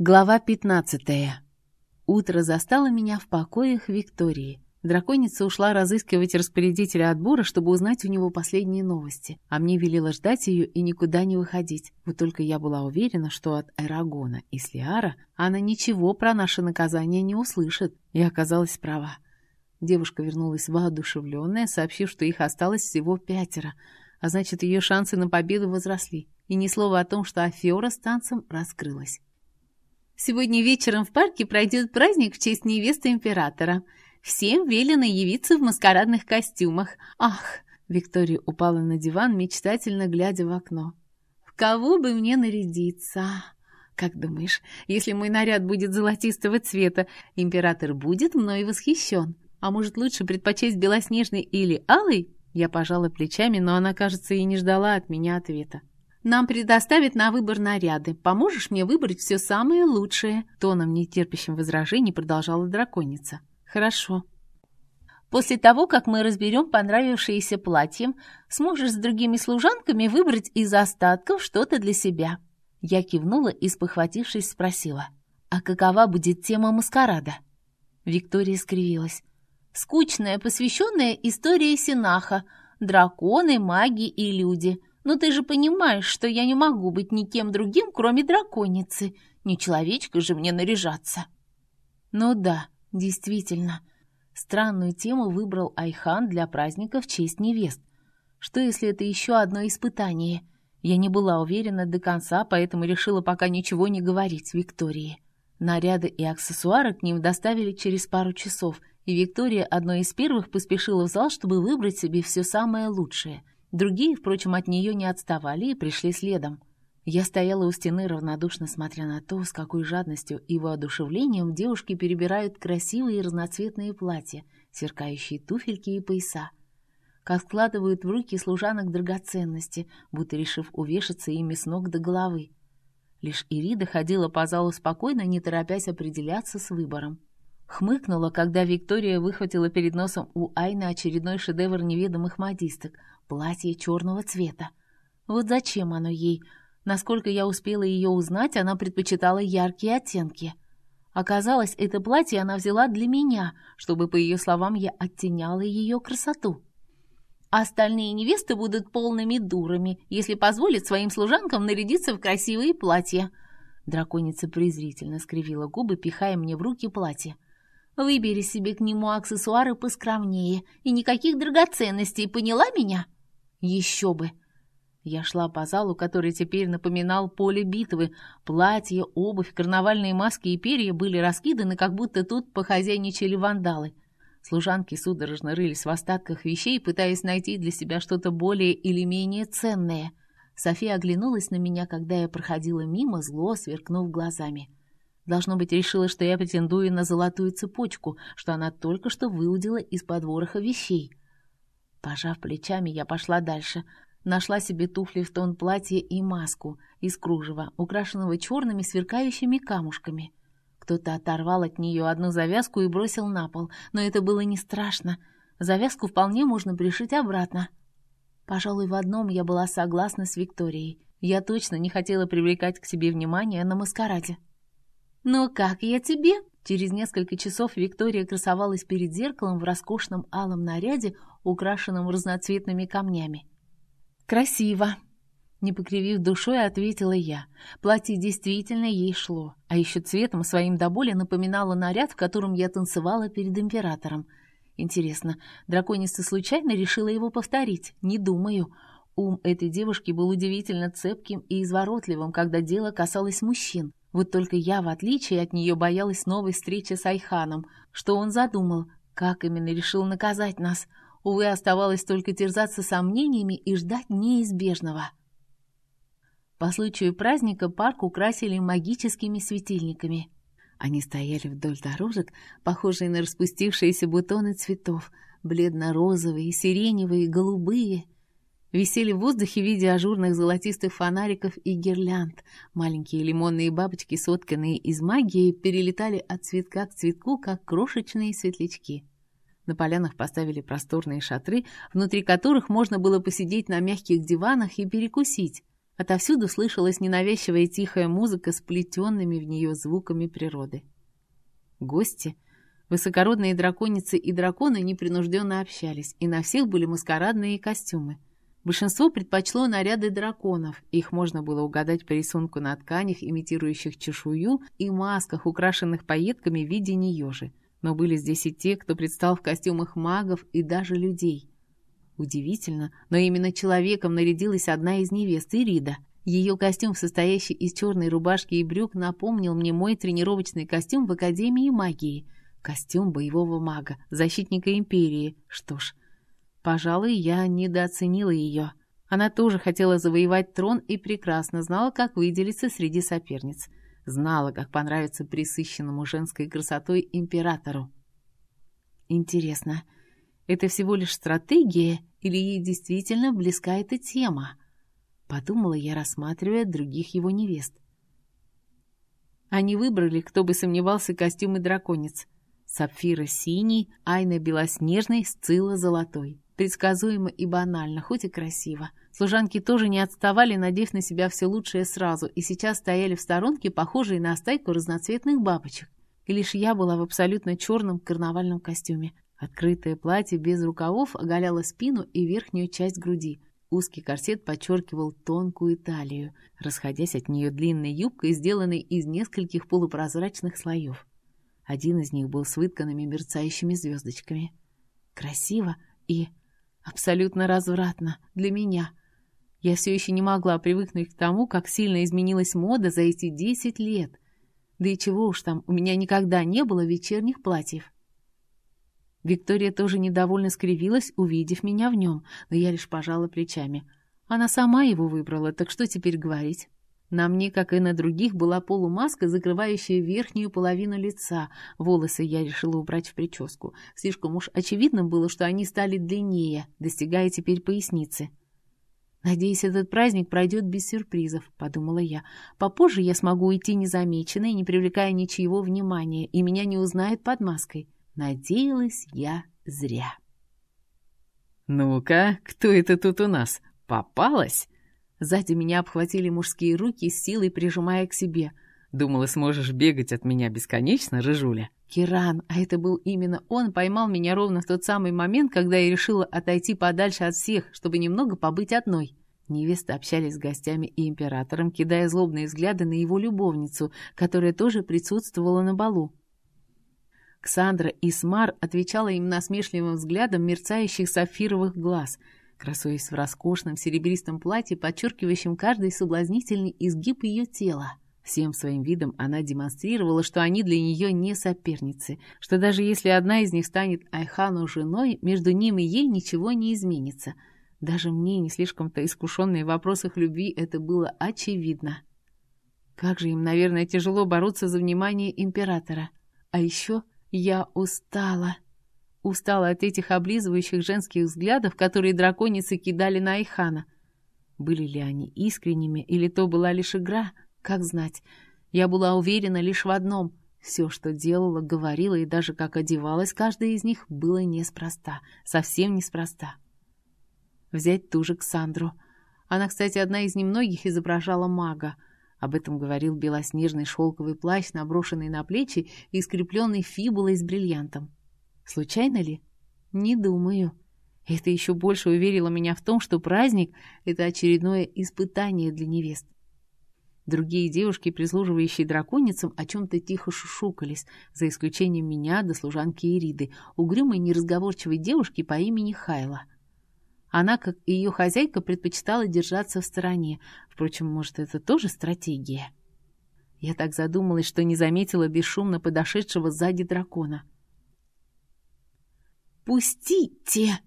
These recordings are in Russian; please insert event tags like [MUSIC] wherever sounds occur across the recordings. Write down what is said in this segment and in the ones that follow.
Глава 15. Утро застало меня в покоях Виктории. Драконица ушла разыскивать распорядителя отбора, чтобы узнать у него последние новости, а мне велела ждать ее и никуда не выходить. Вот только я была уверена, что от Эрагона и Слиара она ничего про наше наказание не услышит, и оказалась права. Девушка вернулась воодушевленная, сообщив, что их осталось всего пятеро, а значит, ее шансы на победу возросли, и ни слова о том, что афера с танцем раскрылась. Сегодня вечером в парке пройдет праздник в честь невесты императора. Всем велено явиться в маскарадных костюмах. Ах!» Виктория упала на диван, мечтательно глядя в окно. «В кого бы мне нарядиться?» «Как думаешь, если мой наряд будет золотистого цвета, император будет мной восхищен? А может, лучше предпочесть белоснежный или алый?» Я пожала плечами, но она, кажется, и не ждала от меня ответа. Нам предоставят на выбор наряды. Поможешь мне выбрать все самое лучшее?» Тоном, нетерпящим возражений, продолжала драконица. «Хорошо. После того, как мы разберем понравившееся платье, сможешь с другими служанками выбрать из остатков что-то для себя». Я кивнула и, спохватившись, спросила. «А какова будет тема маскарада?» Виктория скривилась. «Скучная, посвященная истории Синаха. Драконы, маги и люди. Но ты же понимаешь, что я не могу быть никем другим, кроме драконицы. Не человечка же мне наряжаться. Ну да, действительно. Странную тему выбрал Айхан для праздника в честь невест. Что если это еще одно испытание? Я не была уверена до конца, поэтому решила пока ничего не говорить Виктории. Наряды и аксессуары к ним доставили через пару часов, и Виктория одной из первых поспешила в зал, чтобы выбрать себе все самое лучшее — Другие, впрочем, от нее не отставали и пришли следом. Я стояла у стены, равнодушно смотря на то, с какой жадностью и воодушевлением девушки перебирают красивые разноцветные платья, сверкающие туфельки и пояса. Как складывают в руки служанок драгоценности, будто решив увешаться ими с ног до головы. Лишь Ирида ходила по залу спокойно, не торопясь определяться с выбором. Хмыкнула, когда Виктория выхватила перед носом у Айны очередной шедевр неведомых модисток — Платье черного цвета. Вот зачем оно ей? Насколько я успела ее узнать, она предпочитала яркие оттенки. Оказалось, это платье она взяла для меня, чтобы, по ее словам, я оттеняла ее красоту. Остальные невесты будут полными дурами, если позволят своим служанкам нарядиться в красивые платья. Драконица презрительно скривила губы, пихая мне в руки платье. «Выбери себе к нему аксессуары поскромнее и никаких драгоценностей, поняла меня?» Еще бы! Я шла по залу, который теперь напоминал поле битвы. Платья, обувь, карнавальные маски и перья были раскиданы, как будто тут похозяйничали вандалы. Служанки судорожно рылись в остатках вещей, пытаясь найти для себя что-то более или менее ценное. София оглянулась на меня, когда я проходила мимо, зло сверкнув глазами. Должно быть, решила, что я претендую на золотую цепочку, что она только что выудила из-под вороха вещей. Пожав плечами, я пошла дальше. Нашла себе туфли в тон платья и маску из кружева, украшенного черными сверкающими камушками. Кто-то оторвал от нее одну завязку и бросил на пол, но это было не страшно. Завязку вполне можно пришить обратно. Пожалуй, в одном я была согласна с Викторией. Я точно не хотела привлекать к себе внимание на маскараде. «Ну как я тебе?» Через несколько часов Виктория красовалась перед зеркалом в роскошном алом наряде, украшенном разноцветными камнями. «Красиво!» Не покривив душой, ответила я. Платье действительно ей шло, а еще цветом своим до боли напоминало наряд, в котором я танцевала перед императором. Интересно, драконица случайно решила его повторить? Не думаю. Ум этой девушки был удивительно цепким и изворотливым, когда дело касалось мужчин. Вот только я, в отличие от нее, боялась новой встречи с Айханом. Что он задумал? Как именно решил наказать нас? Увы, оставалось только терзаться сомнениями и ждать неизбежного. По случаю праздника парк украсили магическими светильниками. Они стояли вдоль дорожек, похожие на распустившиеся бутоны цветов, бледно-розовые, сиреневые, голубые — висели в воздухе в виде ажурных золотистых фонариков и гирлянд. Маленькие лимонные бабочки, сотканные из магии, перелетали от цветка к цветку, как крошечные светлячки. На полянах поставили просторные шатры, внутри которых можно было посидеть на мягких диванах и перекусить. Отовсюду слышалась ненавязчивая тихая музыка с плетенными в нее звуками природы. Гости, высокородные драконицы и драконы непринужденно общались, и на всех были маскарадные костюмы. Большинство предпочло наряды драконов, их можно было угадать по рисунку на тканях, имитирующих чешую, и масках, украшенных пайетками в виде неежи. Но были здесь и те, кто предстал в костюмах магов и даже людей. Удивительно, но именно человеком нарядилась одна из невест, Ирида. Ее костюм, состоящий из черной рубашки и брюк, напомнил мне мой тренировочный костюм в Академии магии. Костюм боевого мага, защитника Империи. Что ж, пожалуй, я недооценила ее. Она тоже хотела завоевать трон и прекрасно знала, как выделиться среди соперниц. Знала, как понравиться присыщенному женской красотой императору. Интересно, это всего лишь стратегия или ей действительно близка эта тема? Подумала я, рассматривая других его невест. Они выбрали, кто бы сомневался, костюмы драконец. Сапфира синий, Айна белоснежный, Сцилла золотой. Предсказуемо и банально, хоть и красиво. Служанки тоже не отставали, надев на себя все лучшее сразу, и сейчас стояли в сторонке, похожие на стайку разноцветных бабочек. И лишь я была в абсолютно черном карнавальном костюме. Открытое платье без рукавов оголяло спину и верхнюю часть груди. Узкий корсет подчеркивал тонкую талию, расходясь от нее длинной юбкой, сделанной из нескольких полупрозрачных слоев. Один из них был с вытканными мерцающими звездочками. Красиво и абсолютно развратно для меня. Я все еще не могла привыкнуть к тому, как сильно изменилась мода за эти десять лет. Да и чего уж там, у меня никогда не было вечерних платьев. Виктория тоже недовольно скривилась, увидев меня в нем, но я лишь пожала плечами. Она сама его выбрала, так что теперь говорить? На мне, как и на других, была полумаска, закрывающая верхнюю половину лица. Волосы я решила убрать в прическу. Слишком уж очевидно было, что они стали длиннее, достигая теперь поясницы. «Надеюсь, этот праздник пройдет без сюрпризов», — подумала я. «Попозже я смогу уйти незамеченной, не привлекая ничьего внимания, и меня не узнают под маской». Надеялась я зря. «Ну-ка, кто это тут у нас? Попалась?» Сзади меня обхватили мужские руки, силой прижимая к себе. «Думала, сможешь бегать от меня бесконечно, Рыжуля?» Киран, а это был именно он, поймал меня ровно в тот самый момент, когда я решила отойти подальше от всех, чтобы немного побыть одной. Невесты общались с гостями и императором, кидая злобные взгляды на его любовницу, которая тоже присутствовала на балу. Ксандра Исмар отвечала им насмешливым взглядом мерцающих сапфировых глаз, красуясь в роскошном серебристом платье, подчеркивающем каждый соблазнительный изгиб ее тела. Всем своим видом она демонстрировала, что они для нее не соперницы, что даже если одна из них станет Айхану женой, между ним и ей ничего не изменится. Даже мне, не слишком-то искушенной в вопросах любви, это было очевидно. Как же им, наверное, тяжело бороться за внимание императора. А еще я устала. Устала от этих облизывающих женских взглядов, которые драконицы кидали на Айхана. Были ли они искренними, или то была лишь игра? Как знать. Я была уверена лишь в одном. Все, что делала, говорила и даже как одевалась, каждая из них было неспроста. Совсем неспроста. Взять ту же Ксандру. Она, кстати, одна из немногих изображала мага — об этом говорил белоснежный шелковый плащ, наброшенный на плечи и скрепленный фибулой с бриллиантом. Случайно ли? Не думаю. Это еще больше уверило меня в том, что праздник — это очередное испытание для невест. Другие девушки, прислуживающие драконицам, о чем-то тихо шушукались, за исключением меня до служанки Ириды, угрюмой неразговорчивой девушки по имени Хайла — она, как и ее хозяйка, предпочитала держаться в стороне. Впрочем, может, это тоже стратегия? Я так задумалась, что не заметила бесшумно подошедшего сзади дракона. «Пустите!»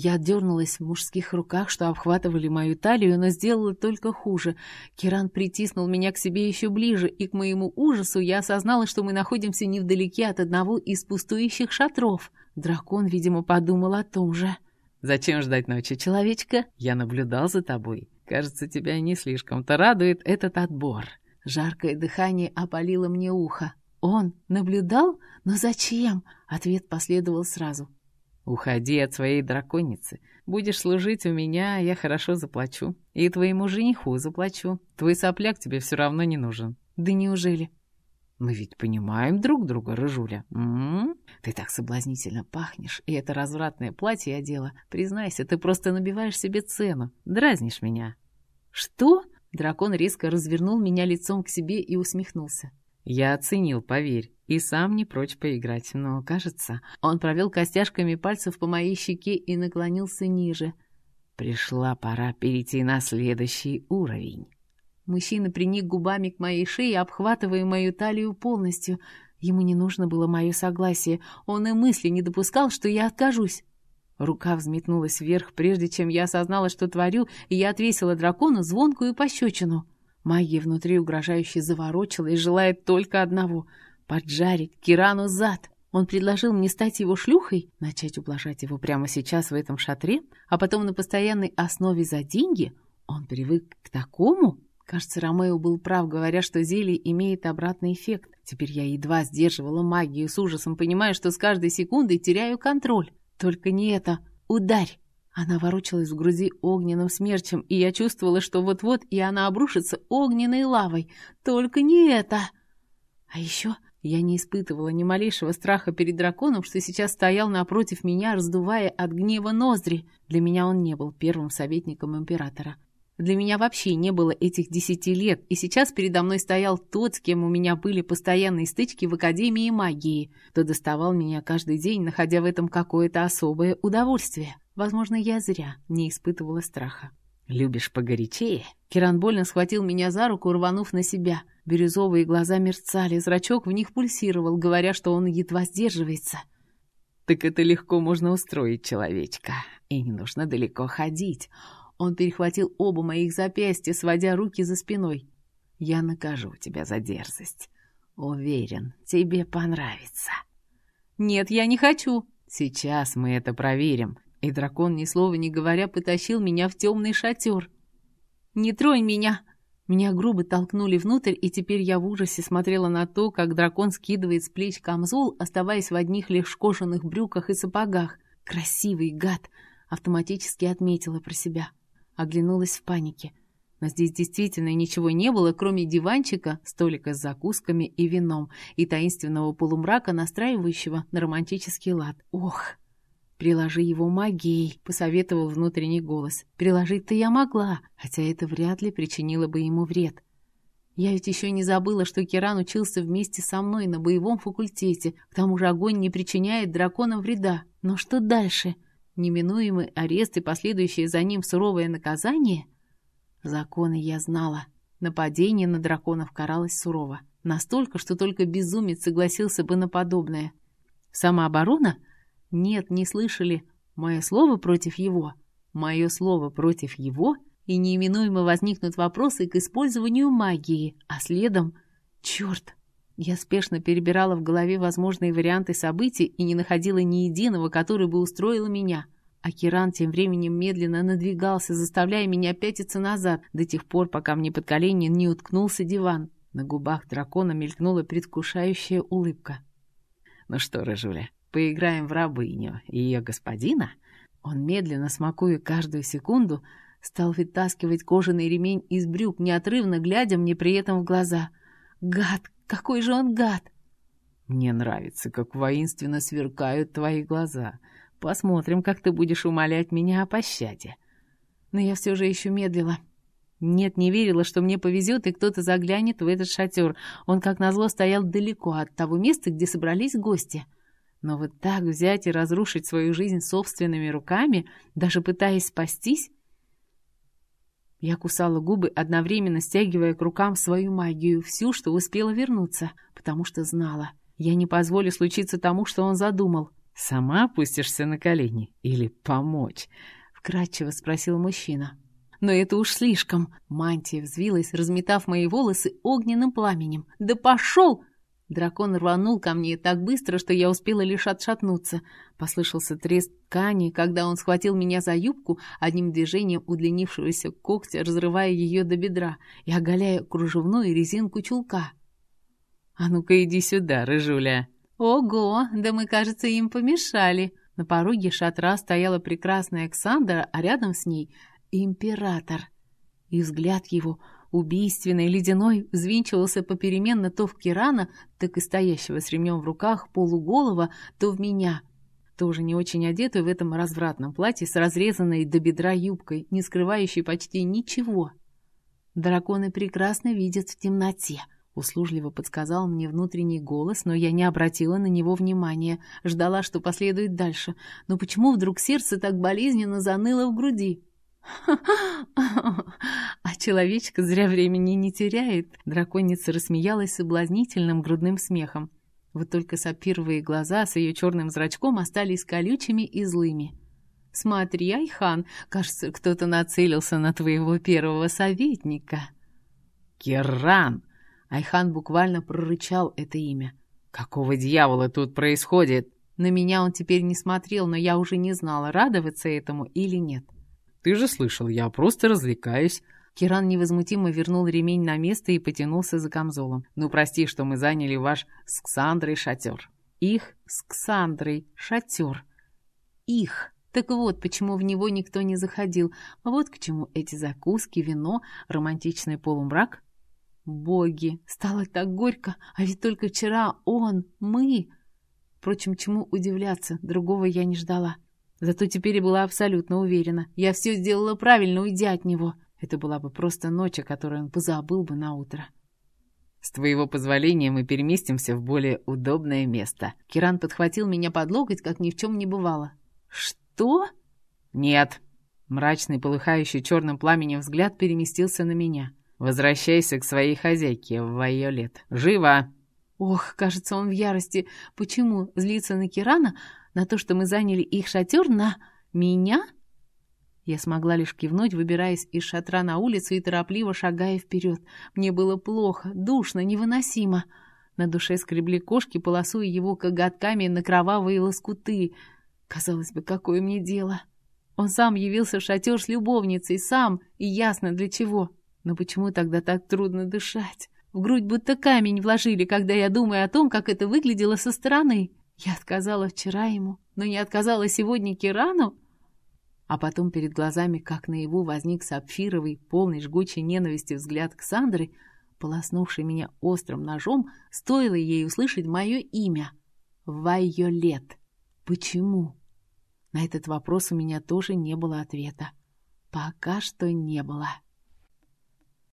Я дернулась в мужских руках, что обхватывали мою талию, но сделала только хуже. Киран притиснул меня к себе еще ближе, и к моему ужасу я осознала, что мы находимся невдалеке от одного из пустующих шатров. Дракон, видимо, подумал о том же. Зачем ждать ночи, человечка? Я наблюдал за тобой. Кажется, тебя не слишком-то радует этот отбор. Жаркое дыхание опалило мне ухо. Он наблюдал? Но зачем? Ответ последовал сразу. Уходи от своей драконицы. Будешь служить у меня, я хорошо заплачу. И твоему жениху заплачу. Твой сопляк тебе все равно не нужен. Да неужели? Мы ведь понимаем друг друга, Рыжуля. М -м -м? Ты так соблазнительно пахнешь, и это развратное платье одела. Признайся, ты просто набиваешь себе цену, дразнишь меня. Что? Дракон резко развернул меня лицом к себе и усмехнулся. Я оценил, поверь, и сам не прочь поиграть, но, кажется, он провел костяшками пальцев по моей щеке и наклонился ниже. Пришла пора перейти на следующий уровень. Мужчина приник губами к моей шее, обхватывая мою талию полностью. Ему не нужно было мое согласие. Он и мысли не допускал, что я откажусь. Рука взметнулась вверх, прежде чем я осознала, что творю, и я отвесила дракону звонкую пощечину. Магия внутри угрожающе заворочилась, желая только одного — поджарить Кирану зад. Он предложил мне стать его шлюхой, начать ублажать его прямо сейчас в этом шатре, а потом на постоянной основе за деньги. Он привык к такому? Кажется, Ромео был прав, говоря, что зелье имеет обратный эффект. Теперь я едва сдерживала магию с ужасом, понимая, что с каждой секундой теряю контроль. Только не это. Ударь! Она ворочалась в груди огненным смерчем, и я чувствовала, что вот-вот и она обрушится огненной лавой. Только не это! А еще я не испытывала ни малейшего страха перед драконом, что сейчас стоял напротив меня, раздувая от гнева ноздри. Для меня он не был первым советником императора. Для меня вообще не было этих десяти лет, и сейчас передо мной стоял тот, с кем у меня были постоянные стычки в Академии магии, кто доставал меня каждый день, находя в этом какое-то особое удовольствие. Возможно, я зря не испытывала страха. «Любишь погорячее?» Киран больно схватил меня за руку, рванув на себя. Бирюзовые глаза мерцали, зрачок в них пульсировал, говоря, что он едва сдерживается. «Так это легко можно устроить, человечка, и не нужно далеко ходить». Он перехватил оба моих запястья, сводя руки за спиной. «Я накажу тебя за дерзость. Уверен, тебе понравится». «Нет, я не хочу». «Сейчас мы это проверим». И дракон, ни слова не говоря, потащил меня в темный шатер. «Не тронь меня!» Меня грубо толкнули внутрь, и теперь я в ужасе смотрела на то, как дракон скидывает с плеч камзол, оставаясь в одних лишь кожаных брюках и сапогах. «Красивый гад!» — автоматически отметила про себя. Оглянулась в панике. Но здесь действительно ничего не было, кроме диванчика, столика с закусками и вином и таинственного полумрака, настраивающего на романтический лад. Ох! «Приложи его магией», — посоветовал внутренний голос. «Приложить-то я могла, хотя это вряд ли причинило бы ему вред. Я ведь еще не забыла, что Киран учился вместе со мной на боевом факультете. К тому же огонь не причиняет драконам вреда. Но что дальше?» неминуемый арест и последующее за ним суровое наказание? Законы я знала. Нападение на драконов каралось сурово. Настолько, что только безумец согласился бы на подобное. Самооборона? Нет, не слышали. Мое слово против его. Мое слово против его, и неименуемо возникнут вопросы к использованию магии, а следом... Черт! Я спешно перебирала в голове возможные варианты событий и не находила ни единого, который бы устроил меня. А Киран тем временем медленно надвигался, заставляя меня пятиться назад, до тех пор, пока мне под колени не уткнулся диван. На губах дракона мелькнула предвкушающая улыбка. «Ну что, Рыжуля, поиграем в рабыню и ее господина?» Он, медленно смакуя каждую секунду, стал вытаскивать кожаный ремень из брюк, неотрывно глядя мне при этом в глаза. «Гад, какой же он гад! Мне нравится, как воинственно сверкают твои глаза. Посмотрим, как ты будешь умолять меня о пощаде. Но я все же еще медлила. Нет, не верила, что мне повезет, и кто-то заглянет в этот шатер. Он, как назло, стоял далеко от того места, где собрались гости. Но вот так взять и разрушить свою жизнь собственными руками, даже пытаясь спастись, я кусала губы, одновременно стягивая к рукам свою магию, всю, что успела вернуться, потому что знала. Я не позволю случиться тому, что он задумал. «Сама опустишься на колени? Или помочь?» — вкратчиво спросил мужчина. Но это уж слишком. Мантия взвилась, разметав мои волосы огненным пламенем. «Да пошел!» Дракон рванул ко мне так быстро, что я успела лишь отшатнуться. Послышался треск ткани, когда он схватил меня за юбку, одним движением удлинившегося когтя, разрывая ее до бедра и оголяя кружевную резинку чулка. «А ну-ка иди сюда, рыжуля!» «Ого, да мы, кажется, им помешали!» На пороге шатра стояла прекрасная Александра, а рядом с ней — император. И взгляд его, убийственный, ледяной, взвинчивался попеременно то в Кирана, так и стоящего с ремнем в руках, полуголова, то в меня — тоже не очень одетую в этом развратном платье с разрезанной до бедра юбкой, не скрывающей почти ничего. «Драконы прекрасно видят в темноте», — услужливо подсказал мне внутренний голос, но я не обратила на него внимания, ждала, что последует дальше. Но почему вдруг сердце так болезненно заныло в груди? [LAUGHS] А человечка зря времени не теряет. Драконица рассмеялась соблазнительным грудным смехом. Вот только сапфировые глаза с ее черным зрачком остались колючими и злыми. «Смотри, Айхан, кажется, кто-то нацелился на твоего первого советника». «Керран!» Айхан буквально прорычал это имя. «Какого дьявола тут происходит?» На меня он теперь не смотрел, но я уже не знала, радоваться этому или нет. «Ты же слышал, я просто развлекаюсь. Киран невозмутимо вернул ремень на место и потянулся за камзолом. «Ну, прости, что мы заняли ваш с Ксандрой шатер». «Их с Ксандрой шатер». «Их». Так вот, почему в него никто не заходил. Вот к чему эти закуски, вино, романтичный полумрак. Боги, стало так горько, а ведь только вчера он, мы... Впрочем, чему удивляться, другого я не ждала. Зато теперь была абсолютно уверена. Я все сделала правильно, уйдя от него. Это была бы просто ночь, о которой он позабыл бы на утро. «С твоего позволения мы переместимся в более удобное место». Киран подхватил меня под локоть, как ни в чем не бывало. «Что?» «Нет». Мрачный, полыхающий черным пламенем взгляд переместился на меня. «Возвращайся к своей хозяйке, Вайолет. Живо!» Ох, кажется, он в ярости. Почему злиться на Кирана? На то, что мы заняли их шатер? На меня? Я смогла лишь кивнуть, выбираясь из шатра на улицу и торопливо шагая вперед. Мне было плохо, душно, невыносимо. На душе скребли кошки, полосуя его коготками на кровавые лоскуты. Казалось бы, какое мне дело? Он сам явился в шатер с любовницей, сам, и ясно для чего. Но почему тогда так трудно дышать? В грудь будто камень вложили, когда я думаю о том, как это выглядело со стороны. Я отказала вчера ему, но не отказала сегодня Кирану? А потом перед глазами, как наяву, возник сапфировый, полный жгучей ненависти взгляд Ксандры, полоснувший меня острым ножом, стоило ей услышать мое имя. Вайолет. Почему? На этот вопрос у меня тоже не было ответа. Пока что не было.